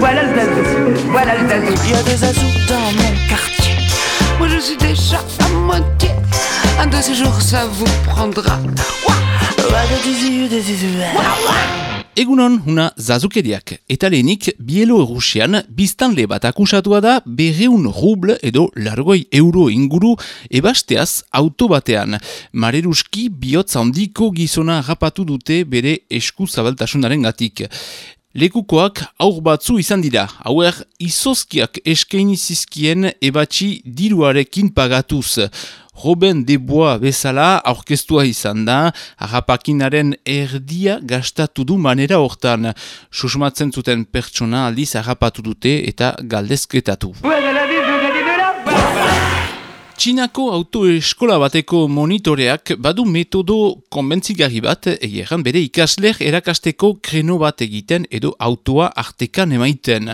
Voilà le zazou, voilà le zazou. Il y a des zazous dans mon quartier. Moi je suis déjà à moitié. Un de ces jours ça vous prendra. Egunon, una zazukeriak. Eta lehenik, bielo erusian, biztanle bat akusatua da berreun ruble edo largoi euro inguru ebasteaz auto batean. Mareruski bihotz handiko gizona rapatu dute bere esku zabaltasunaren gatik. Lekukoak aur batzu izan dira, hauer izozkiak eskaini zizkien ebatxi diruarekin pagatuz. Roben Deboa bezala aurkeztua izan da, harrapakinaren erdia gastatu du manera hortan. Susmatzen zuten pertsona aldiz harrapatu dute eta galdezketatu. Txinako autoeskola bateko monitoreak badu metodo konbentzigarri bat, egeran bere ikasler erakasteko kreno bat egiten edo autoa artekan emaiten.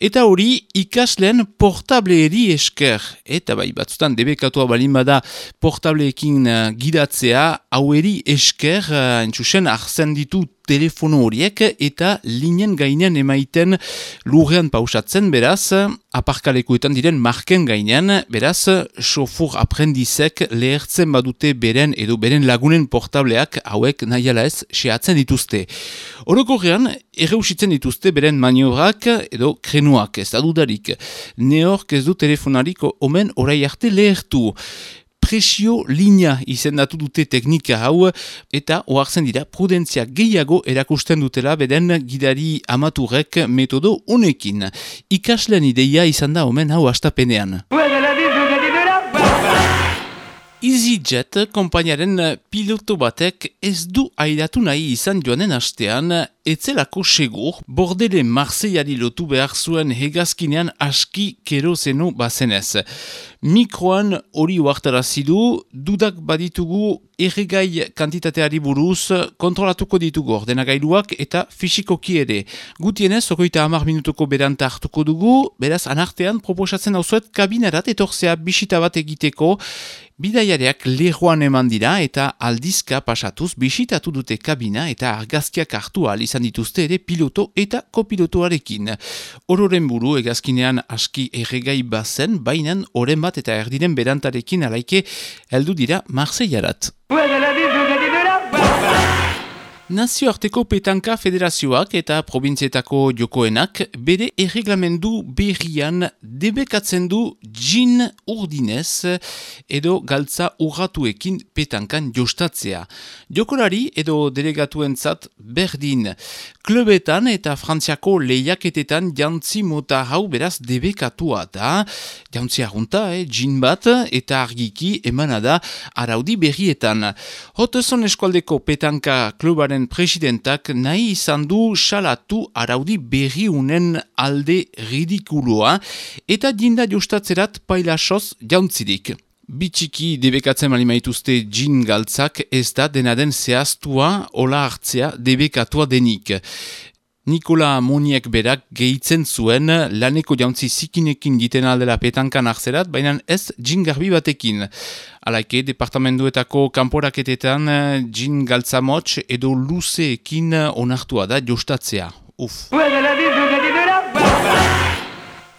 Eta hori ikasleen portableeri esker. Eta bai, batzutan debekatua balin bada portableekin uh, gidatzea, haueri esker, uh, entzusen, arzen ditu telefono horiek eta linen gainean emaiten lurrean pausatzen, beraz, aparkalekuetan diren marken gainean, beraz, sofur aprendizek lehertzen badute beren edo beren lagunen portableak hauek nahiala ez sehatzen dituzte. Orokorrean, erreusitzen dituzte beren maniobrak edo krenuak, ez da dudarik. Neork ez du telefonariko omen orai arte lehertu presio linea izendatu dute teknika hau eta oartzen dira prudentzia gehiago erakusten dutela beden gidari amaturek metodo unekin. Ikaslen ideia izan da omen hau astapenean. EasyJet kompainaren piloto batek ez du aidatu nahi izan joanen astean etzelako segur bordele Marseillari lotu behar zuen hegazkinean aski kerozenu bazenez. Mikroan hori uartarazidu, dudak baditugu erregai kantitateari buruz kontrolatuko ditugu ordenagailuak eta fisikoki ere. Gutienez, okoita hamar minutuko beranta hartuko dugu, beraz anartean proposatzen hau zuet kabinerat etorzea bisita bat egiteko, Bidaiareak lehuan eman dira eta aldizka pasatuz bisitatu dute kabina eta argazkiak hartu izan dituzte ere piloto eta kopilotoarekin. Ororen buru egazkinean aski erregai bazen, bainan oren bat eta erdiren berantarekin alaike heldu dira Marseillarat. Nazioarteko petanka federazioak eta provintzietako jokoenak bere erreglamendu berrian debekatzen du jin urdinez edo galtza urratuekin petankan jostatzea. Jokolari edo delegatuentzat berdin. Klubetan eta frantziako lehiaketetan jantzi mota hau beraz debekatua da. Jantzi arrunta, eh, jin bat eta argiki emanada araudi berrietan. Hotezon eskualdeko petanka klubaren presidentak nahi izan du salatu araudi berriunen alde ridikuloa eta dinda justatzerat pailasoz jauntzirik. Bitxiki debekatzen mali maituzte jin galtzak ez da denaden zehaztua ola hartzea debekatua denik. Nikola Moniek berak gehitzen zuen laneko jauntzi zikinekin diten aldela petankan arzerat, baina ez jin garbi batekin. Alaike, departamenduetako kanporaketetan jin galtzamotx edo luzeekin onartua da jostatzea. Uf.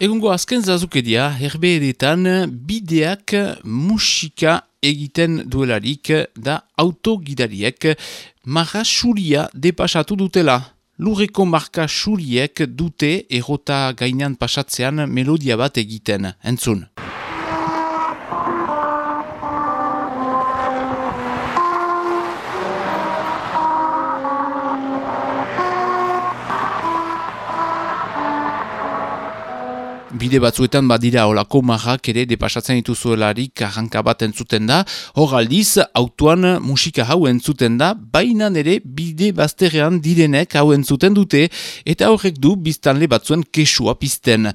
Egungo azken zazukedia, herbe edetan bideak musika egiten duelarik da autogidariek marra suria depasatu dutela. Lurreko marka suriek dute erota gainan pasatzean melodia bat egiten, entzun. Bide batzuetan badira olako marrak ere depasatzen dituzuelarik arranka bat entzuten da, hor aldiz, autuan musika hau entzuten da, baina ere bide bazterrean direnek hau entzuten dute, eta horrek du biztanle batzuen kesua pizten.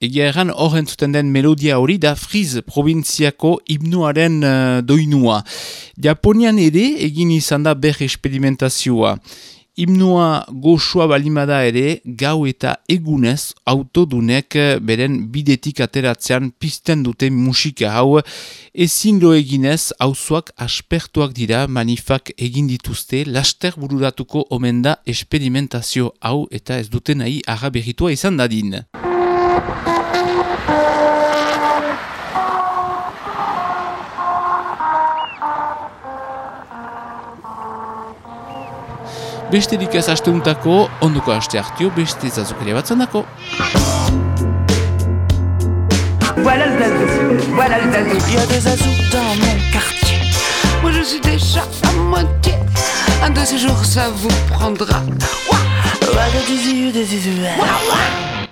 Egia erran hor entzuten den melodia hori da Friz provintziako himnoaren uh, doinua. Japonian ere egin izan da ber esperimentazioa. Himnoa goxoa balimada ere, gau eta egunez autodunek beren bidetik ateratzean pizten dute musika hau, ezin lo eginez hauzuak aspertuak dira manifak egin dituzte laster bururatuko omen da esperimentazio hau eta ez duten nahi agaberritua izan dadin. Besterik ez asteuntako, onduko aste hartio, beste zazukere batzen dako. Voilà le zazou, voilà le zazou. Il y a des azous dans mon quartier. Moi je suis déjà à moitié. Un de ces jours ça vous prendra. Ouah, ouah, des yeux, des yeux. Ouah, ouah.